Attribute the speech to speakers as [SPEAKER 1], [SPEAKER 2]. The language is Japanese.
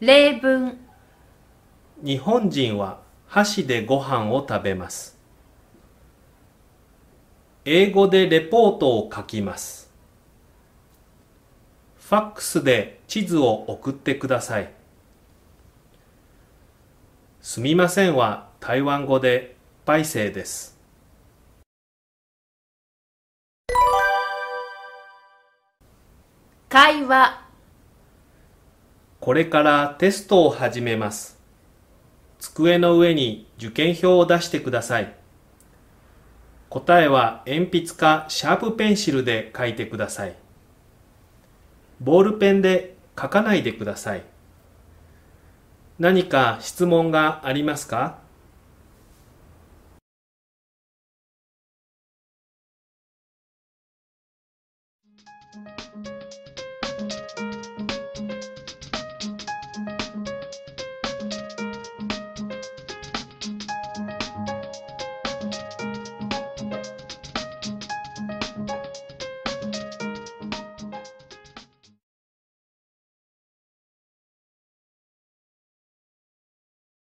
[SPEAKER 1] 例文。
[SPEAKER 2] 日本人は箸でご飯を食べます。英語でレポートを書きます。ファックスで地図を送ってください。すみませんは台湾語でパイセイです。
[SPEAKER 1] 会話
[SPEAKER 2] これからテストを始めます。机の上に受験票を出してください。答えは鉛筆かシャープペンシルで書いてください。ボールペンで書かないでください。何か質問がありますか？